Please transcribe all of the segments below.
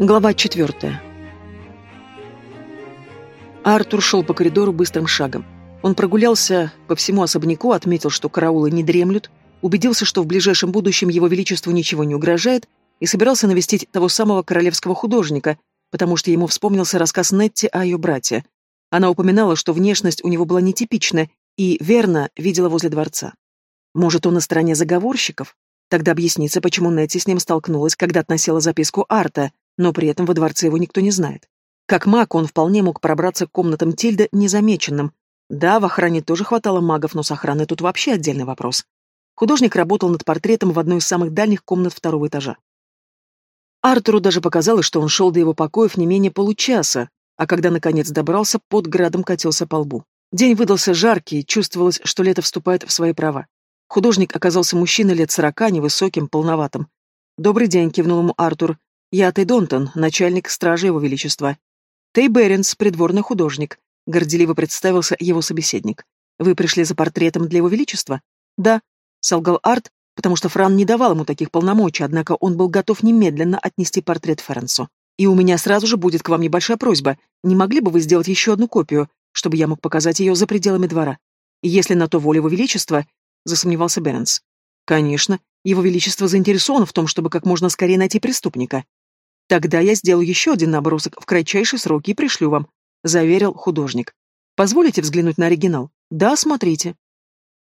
Глава четвертая. Артур шел по коридору быстрым шагом. Он прогулялся по всему особняку, отметил, что караулы не дремлют, убедился, что в ближайшем будущем его величеству ничего не угрожает, и собирался навестить того самого королевского художника, потому что ему вспомнился рассказ Нетти о ее брате. Она упоминала, что внешность у него была нетипичная, и верно видела возле дворца. Может, он на стороне заговорщиков? Тогда объяснится, почему Нетти с ним столкнулась, когда относила записку Арта, но при этом во дворце его никто не знает. Как маг он вполне мог пробраться к комнатам Тильда незамеченным. Да, в охране тоже хватало магов, но с охраной тут вообще отдельный вопрос. Художник работал над портретом в одной из самых дальних комнат второго этажа. Артуру даже показалось, что он шел до его покоев не менее получаса, а когда наконец добрался, под градом катился по лбу. День выдался жаркий, чувствовалось, что лето вступает в свои права. Художник оказался мужчиной лет сорока, невысоким, полноватым. «Добрый день», — кивнул ему Артур. «Я Тей Донтон, начальник стражи Его Величества». «Тей Беренс, придворный художник», — горделиво представился его собеседник. «Вы пришли за портретом для Его Величества?» «Да», — солгал Арт, потому что Фран не давал ему таких полномочий, однако он был готов немедленно отнести портрет Ференсу. «И у меня сразу же будет к вам небольшая просьба. Не могли бы вы сделать еще одну копию, чтобы я мог показать ее за пределами двора? Если на то воля Его Величества», — засомневался Беренс. «Конечно. Его Величество заинтересовано в том, чтобы как можно скорее найти преступника. Тогда я сделаю еще один набросок в кратчайшие сроки и пришлю вам, заверил художник. Позволите взглянуть на оригинал? Да, смотрите.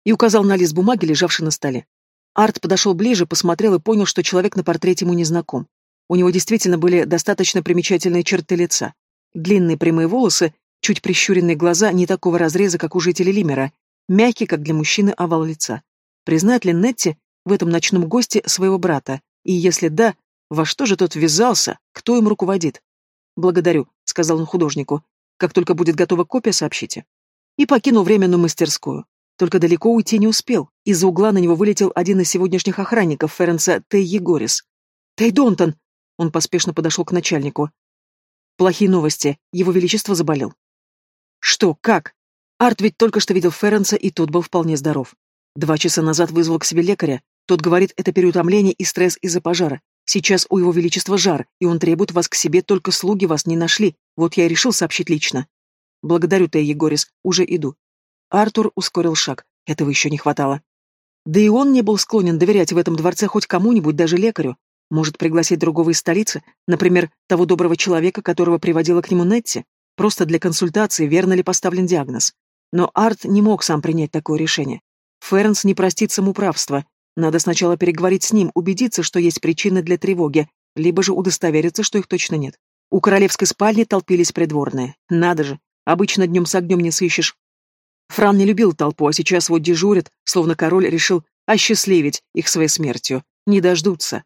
И указал на лист бумаги, лежавший на столе. Арт подошел ближе, посмотрел и понял, что человек на портрете ему не знаком. У него действительно были достаточно примечательные черты лица. Длинные прямые волосы, чуть прищуренные глаза не такого разреза, как у жителей Лимера, мягкий, как для мужчины, овал лица. Признает ли Нетти в этом ночном госте своего брата? И если да, во что же тот ввязался? Кто им руководит? Благодарю, сказал он художнику. Как только будет готова копия, сообщите. И покинул временную мастерскую. Только далеко уйти не успел. Из-за угла на него вылетел один из сегодняшних охранников Ференса Тей Егорис. «Тей Донтон!» Он поспешно подошел к начальнику. «Плохие новости. Его Величество заболел». «Что? Как?» Арт ведь только что видел Ференса, и тот был вполне здоров. Два часа назад вызвал к себе лекаря. Тот говорит, это переутомление и стресс из-за пожара. Сейчас у его величества жар, и он требует вас к себе, только слуги вас не нашли. Вот я и решил сообщить лично. Благодарю, Тея Егорис, уже иду. Артур ускорил шаг. Этого еще не хватало. Да и он не был склонен доверять в этом дворце хоть кому-нибудь, даже лекарю. Может, пригласить другого из столицы, например, того доброго человека, которого приводила к нему Нетти, просто для консультации, верно ли поставлен диагноз. Но Арт не мог сам принять такое решение. Фернс не простит самоуправства, надо сначала переговорить с ним, убедиться, что есть причины для тревоги, либо же удостовериться, что их точно нет. У королевской спальни толпились придворные. Надо же, обычно днем с огнем не сыщешь. Фран не любил толпу, а сейчас вот дежурит, словно король решил осчастливить их своей смертью. Не дождутся.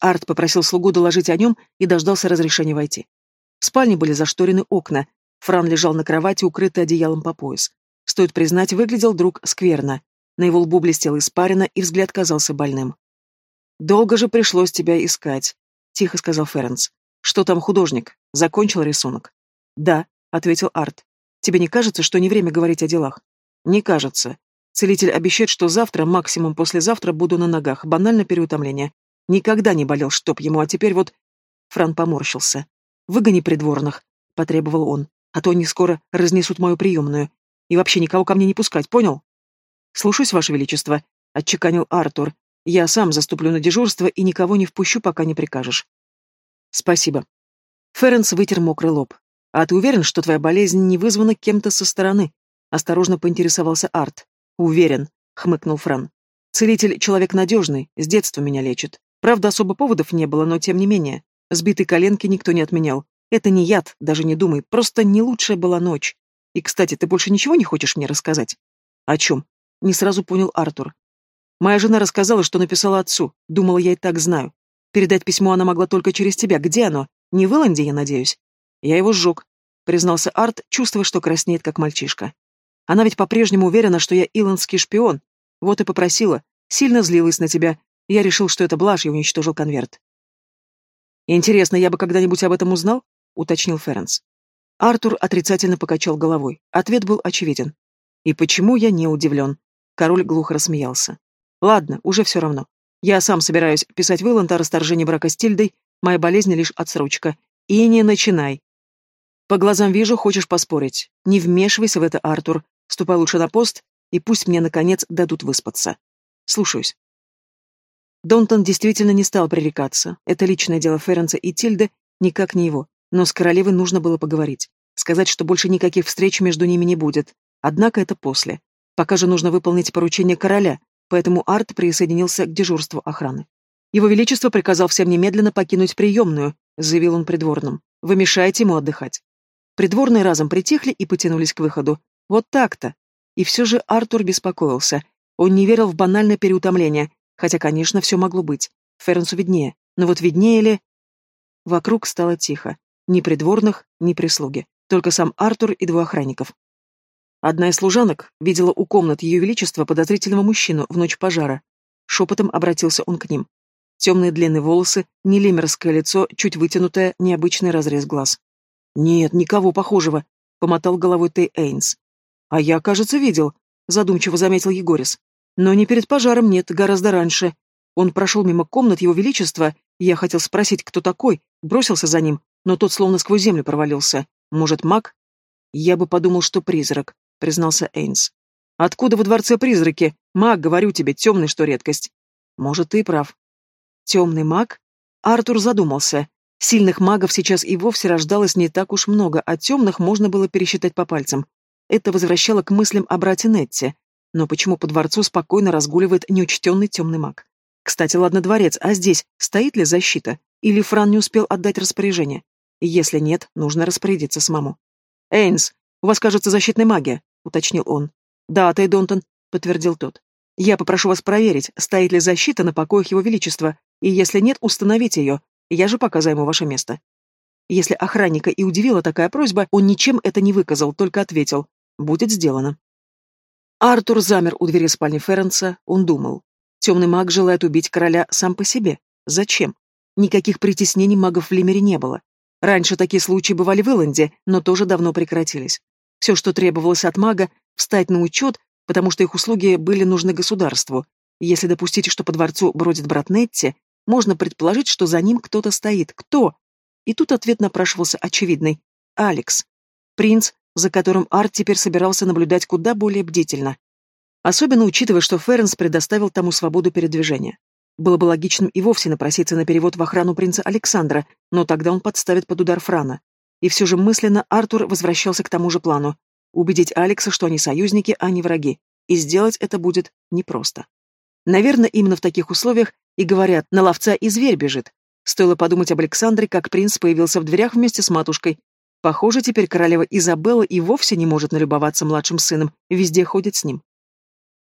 Арт попросил слугу доложить о нем и дождался разрешения войти. В спальне были зашторены окна. Фран лежал на кровати, укрытый одеялом по пояс. Стоит признать, выглядел друг скверно. На его лбу блестел испарина, и взгляд казался больным. «Долго же пришлось тебя искать», — тихо сказал Ференс. «Что там художник? Закончил рисунок?» «Да», — ответил Арт. «Тебе не кажется, что не время говорить о делах?» «Не кажется. Целитель обещает, что завтра, максимум послезавтра, буду на ногах. Банально переутомление. Никогда не болел, чтоб ему, а теперь вот...» Фран поморщился. «Выгони придворных», — потребовал он, «а то они скоро разнесут мою приемную. И вообще никого ко мне не пускать, понял?» «Слушаюсь, Ваше Величество», — отчеканил Артур. «Я сам заступлю на дежурство и никого не впущу, пока не прикажешь». «Спасибо». Ференс вытер мокрый лоб. «А ты уверен, что твоя болезнь не вызвана кем-то со стороны?» Осторожно поинтересовался Арт. «Уверен», — хмыкнул Фран. «Целитель — человек надежный, с детства меня лечит. Правда, особо поводов не было, но тем не менее. Сбитой коленки никто не отменял. Это не яд, даже не думай, просто не лучшая была ночь. И, кстати, ты больше ничего не хочешь мне рассказать?» «О чем?» Не сразу понял Артур. Моя жена рассказала, что написала отцу. Думала, я и так знаю. Передать письмо она могла только через тебя. Где оно? Не в Иланде, я надеюсь? Я его сжег, признался Арт, чувствуя, что краснеет, как мальчишка. Она ведь по-прежнему уверена, что я иландский шпион. Вот и попросила. Сильно злилась на тебя. Я решил, что это блажь, и уничтожил конверт. «Интересно, я бы когда-нибудь об этом узнал?» — уточнил Ференс. Артур отрицательно покачал головой. Ответ был очевиден. «И почему я не удивлен?» Король глухо рассмеялся. «Ладно, уже все равно. Я сам собираюсь писать Вэлланта о расторжении брака с Тильдой, Моя болезнь лишь отсрочка. И не начинай. По глазам вижу, хочешь поспорить. Не вмешивайся в это, Артур. Ступай лучше на пост, и пусть мне, наконец, дадут выспаться. Слушаюсь. Донтон действительно не стал пререкаться. Это личное дело Ференца и Тильды, никак не его. Но с королевой нужно было поговорить. Сказать, что больше никаких встреч между ними не будет. Однако это после. Пока же нужно выполнить поручение короля, поэтому Арт присоединился к дежурству охраны. Его Величество приказал всем немедленно покинуть приемную, заявил он придворным. Вы мешаете ему отдыхать. Придворные разом притихли и потянулись к выходу. Вот так-то. И все же Артур беспокоился. Он не верил в банальное переутомление, Хотя, конечно, все могло быть. Ференсу виднее. Но вот виднее ли... Вокруг стало тихо. Ни придворных, ни прислуги. Только сам Артур и двое охранников. Одна из служанок видела у комнат Ее Величества подозрительного мужчину в ночь пожара. Шепотом обратился он к ним. Темные длинные волосы, нелемерское лицо, чуть вытянутое, необычный разрез глаз. «Нет, никого похожего», — помотал головой Тей Эйнс. «А я, кажется, видел», — задумчиво заметил Егорис. Но не перед пожаром, нет, гораздо раньше. Он прошел мимо комнат Его Величества, и я хотел спросить, кто такой, бросился за ним, но тот словно сквозь землю провалился. Может, маг? Я бы подумал, что призрак, признался Эйнс. Откуда во дворце призраки? Маг, говорю тебе, темный, что редкость. Может, ты прав. Темный маг? Артур задумался. Сильных магов сейчас и вовсе рождалось не так уж много, а темных можно было пересчитать по пальцам. Это возвращало к мыслям о брате Нетте. Но почему по дворцу спокойно разгуливает неучтенный темный маг? Кстати, ладно дворец, а здесь стоит ли защита? Или Фран не успел отдать распоряжение? Если нет, нужно распорядиться самому. «Эйнс, у вас, кажется, защитная магия», — уточнил он. «Да, Тэй Донтон», — подтвердил тот. «Я попрошу вас проверить, стоит ли защита на покоях Его Величества, и если нет, установите ее. Я же пока займу ваше место». Если охранника и удивила такая просьба, он ничем это не выказал, только ответил «Будет сделано». Артур замер у двери спальни Ференса, он думал. Темный маг желает убить короля сам по себе. Зачем? Никаких притеснений магов в Лимере не было. Раньше такие случаи бывали в Иланде, но тоже давно прекратились. Все, что требовалось от мага, встать на учет, потому что их услуги были нужны государству. Если допустить, что по дворцу бродит брат Нетти, можно предположить, что за ним кто-то стоит. Кто? И тут ответ напрашивался очевидный. Алекс. Принц, за которым Арт теперь собирался наблюдать куда более бдительно. Особенно учитывая, что Ференс предоставил тому свободу передвижения. Было бы логичным и вовсе напроситься на перевод в охрану принца Александра, но тогда он подставит под удар Франа. И все же мысленно Артур возвращался к тому же плану — убедить Алекса, что они союзники, а не враги. И сделать это будет непросто. Наверное, именно в таких условиях и говорят «на ловца и зверь бежит». Стоило подумать об Александре, как принц появился в дверях вместе с матушкой, Похоже, теперь королева Изабелла и вовсе не может налюбоваться младшим сыном, везде ходит с ним.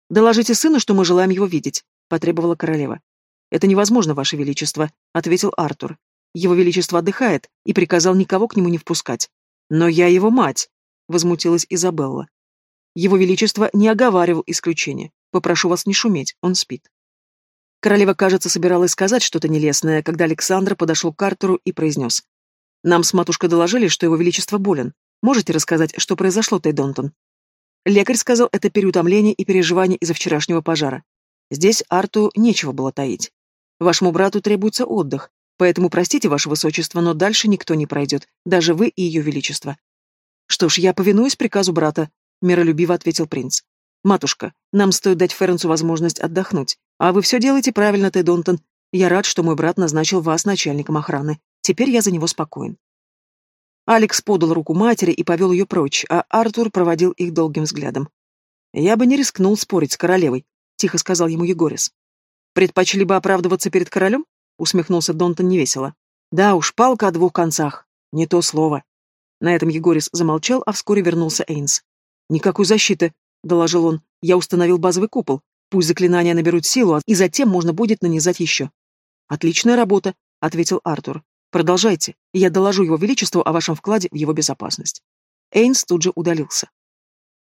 «Доложите сыну, что мы желаем его видеть», — потребовала королева. «Это невозможно, Ваше Величество», — ответил Артур. «Его Величество отдыхает и приказал никого к нему не впускать». «Но я его мать», — возмутилась Изабелла. «Его Величество не оговаривал исключения. Попрошу вас не шуметь, он спит». Королева, кажется, собиралась сказать что-то нелестное, когда Александр подошел к Артуру и произнес. Нам с матушкой доложили, что его величество болен. Можете рассказать, что произошло, Тейдонтон?» Лекарь сказал, это переутомление и переживание из-за вчерашнего пожара. Здесь Арту нечего было таить. Вашему брату требуется отдых, поэтому простите, ваше высочество, но дальше никто не пройдет, даже вы и ее величество. Что ж, я повинуюсь приказу брата, миролюбиво ответил принц. Матушка, нам стоит дать Ференсу возможность отдохнуть. А вы все делаете правильно, Тедонтон. Я рад, что мой брат назначил вас начальником охраны. Теперь я за него спокоен. Алекс подал руку матери и повел ее прочь, а Артур проводил их долгим взглядом. «Я бы не рискнул спорить с королевой», — тихо сказал ему Егорис. «Предпочли бы оправдываться перед королем?» — усмехнулся Донтон невесело. «Да уж, палка о двух концах. Не то слово». На этом Егорис замолчал, а вскоре вернулся Эйнс. «Никакой защиты», — доложил он. «Я установил базовый купол. Пусть заклинания наберут силу, и затем можно будет нанизать еще». «Отличная работа», — ответил Артур. Продолжайте, и я доложу его величеству о вашем вкладе в его безопасность. Эйнс тут же удалился.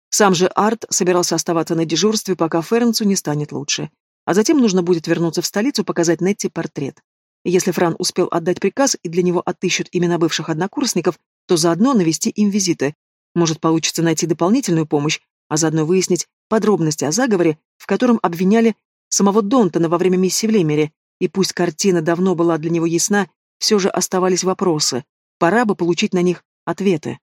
Сам же Арт собирался оставаться на дежурстве, пока Ференцу не станет лучше. А затем нужно будет вернуться в столицу, показать Нетти портрет. Если Фран успел отдать приказ и для него отыщут имена бывших однокурсников, то заодно навести им визиты. Может, получится найти дополнительную помощь, а заодно выяснить подробности о заговоре, в котором обвиняли самого Донтона во время миссии в Лемере, и пусть картина давно была для него ясна, все же оставались вопросы. Пора бы получить на них ответы.